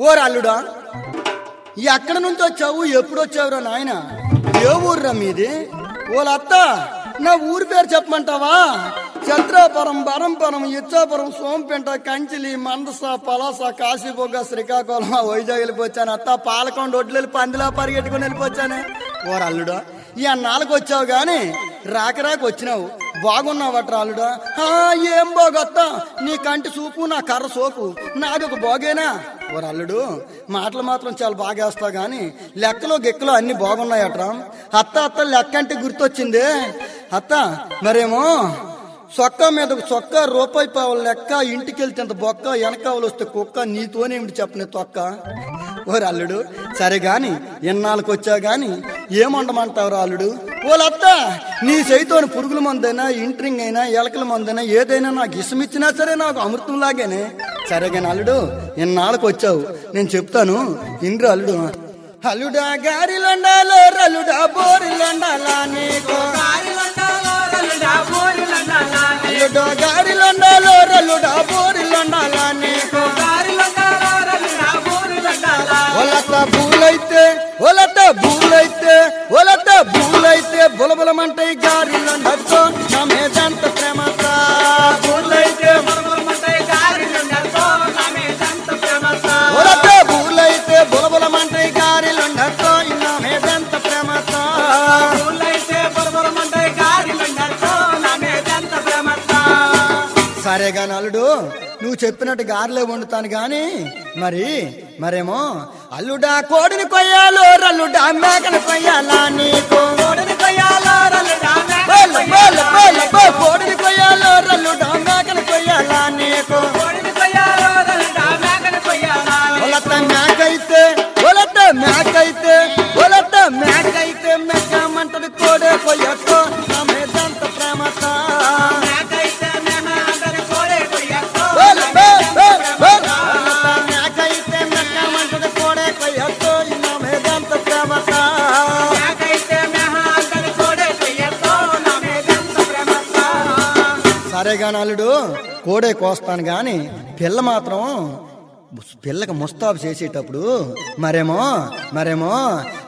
ఓ అల్లుడా ఎక్కడ నుంచి వచ్చావు ఎప్పుడు వచ్చావురా నాయన? ఏ ఊర్రా మీది? ఓలత్త నా ఊరి పేరు చెప్పమంటావా? చంద్రాపురం బరంపురం ఇచ్చాపురం సోంపేంట కంచిలి మందస పలాస కాశీబొగ్గ శ్రీకాకుళం వైజాగ్ వెళ్ళిపోచ్చాను అత్త పాలకొండ ఒడ్లు వెళ్ళి పందిలా పరిగెట్టుకుని వెళ్ళిపోచ్చాను ఓరు అల్లుడా ఈ అన్నాళ్ళకి వచ్చావు కానీ రాక రాక వచ్చినావు. బాగున్నావట అల్లుడా? ఏం బాగొత్త? నీ కంటి చూపు నా కర్ర సోపు. నాది ఒక బాగేనా? ఓరు అల్లుడు మాటలు మాత్రం చాలా బాగా వేస్తావు కానీ లెక్కలో గిక్కలో అన్ని బాగున్నాయట్రా. అత్త అత్త లెక్క అంటే గుర్తొచ్చింది. అత్త మరేమో చొక్కా మీద చొక్కా రూపాయి పావుల లెక్క ఇంటికి వెళ్తే ఇంత బొక్క వెనకావలు వస్తే కుక్క నీతోనేమిటి చెప్పని తొక్క. ఓరు అల్లుడు సరే గాని ఎన్నాళ్ళకి వచ్చా గాని ఏమండమంటావు అల్లుడు? ఓలత్త నీ చేతితోని పురుగుల మందైనా ఇంట్రింగ్ అయినా ఎలకల మందైనా ఏదైనా నాకు ఇష్టమిచ్చినా సరే నాకు అమృతం లాగానే. సరేగా అల్లుడు ఎన్నాళ్ళకి వచ్చావు. నేను చెప్తాను ఇంద్రు అల్లుడు. అల్లుడా గారిలండాలో రల్లుడా బోరిలండాలా నీకు. అల్లుడా గారిలండాలో రల్లుడా బోరిలండాలా నీకు. సరే గాని అల్లుడు నువ్వు చెప్పినట్టు గారెలే వండుతాను గాని మరి మరేమో అల్లుడా కోడిని కొయ్యాలో రల్లుడా మేకని కొయ్యాలా నీకు? బోల, బోల, బో, కోడిని కొయ్యాలో రల్లుడా మేకని కొయ్యాలా నీకు? ఒలత మేకైతే ఒలత మేకైతే ఒలత మేకైతే మెక్కమంటది కోడే కొయ్యతో సరే అల్లుడు కోడే కోస్తాను గాని పిల్ల మాత్రం పిల్లకి ముస్తాబు చేసేటప్పుడు మరేమో మరేమో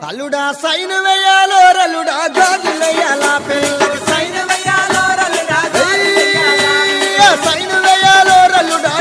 అల్లుడా సైన్ వేయాలో రల్లుడా గాజులు వేయాలా పిల్లకి సైన్ రల్లుడా సైన్ వేయాలో రల్లుడా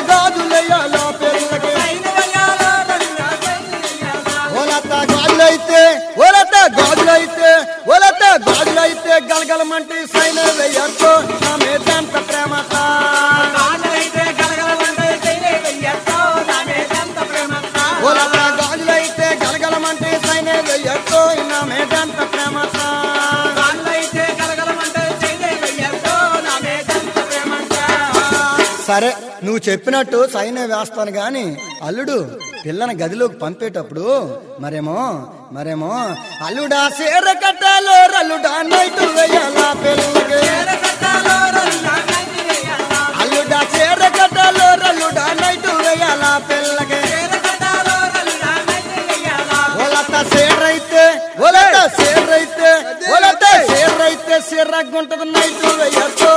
సరే నువ్వు చెప్పినట్టు సైనే వేస్తాను గాని అల్లుడు పిల్లని గదిలోకి పంపేటప్పుడు మరేమో మరేమో అల్లుడా సేర కట్టాలో రల్లుడా నైట్ వేయాలా పిల్లకి అల్లుడా సేర కట్టాలో రల్లుడా నైట్ వేయాలా పిల్లకి ఒలత చీరైతే ఒలత చీరైతే నైటు వేయచ్చు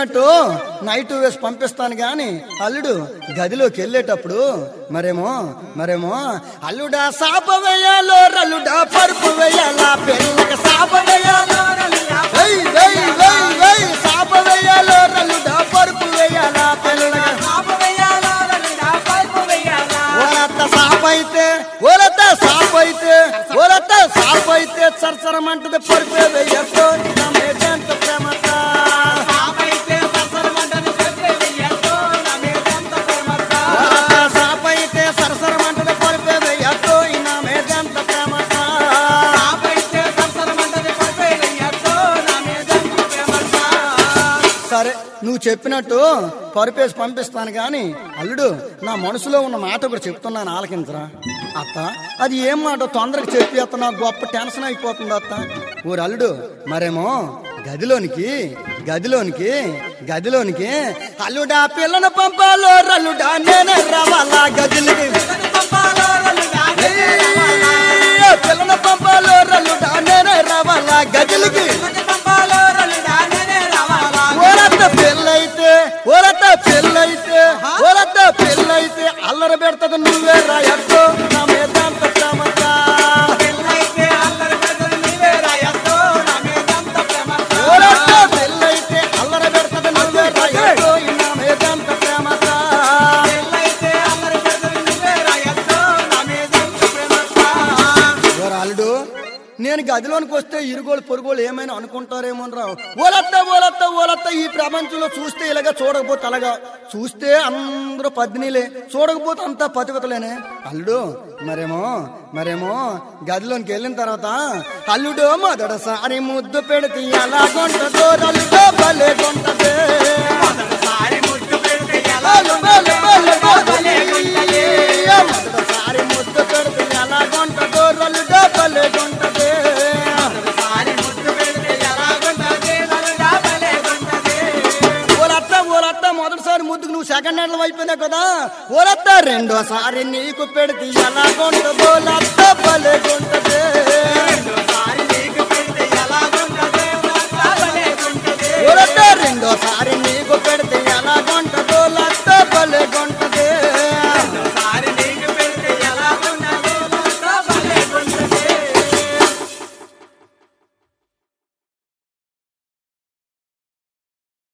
చెప్పినట్టు నైట్ వేసి పంపిస్తాను గాని అల్లుడు గదిలోకి వెళ్ళేటప్పుడు మరేమో మరేమో అల్లుడా సాప వేయాలో రల్లుడా పరుపు వేయాలా పిల్లకి సాప వేయాలో వెయ్, వెయ్, వెయ్, వెయ్, సాప వేయాలో రల్లుడా పరుపు వేయాలా పిల్లకి ఓలత సాపైతే ఓలత సాపైతే ఓలత సాపైతే సరసరమంటది పరుపే నువ్వు చెప్పినట్టు పరుపేసి పంపిస్తాను కానీ అల్లుడు నా మనసులో ఉన్న మాట కూడా చెప్తున్నాను ఆలకించరా? అత్త అది ఏం మాట తొందరగా చెప్పి అత్త నాకు గొప్ప టెన్షన్ అయిపోతుంది అత్త. ఊరు అల్లుడు మరేమో? గదిలోనికి గదిలోనికి గదిలోనికి అల్లుడా పిల్లను పంపాలో రల్లుడా నేనే పెళ్ళైతే పెళ్ళైతే అల్లరి పెడతది నువ్వే రాయద్దు నా గదిలోనికి వస్తే ఇరుగోలు పొరుగోలు ఏమైనా అనుకుంటారేమో రావు ఓలత్త ఓలత్త ఓలత్త ఈ ప్రపంచంలో చూస్తే ఇలాగా చూడకపోతే అలాగా? చూస్తే అందరూ పద్నిలే చూడకపోతే అంతా పతివతలేనే అల్లుడు మరేమో మరేమో? గదిలోనికి వెళ్ళిన తర్వాత అల్లుడు మొదటిసారి ముద్దు పెడితే ఎలా కొంటదో అల్లుడో భలే కొంటదే. బలు, బలు, బలు, బలు. చెప్పాను కదా? ఓలత్త రెండోసారి నీకు పెడితే ఎలా కొంత ఎలాగుంటుందో లత్త పలుకుంటుంది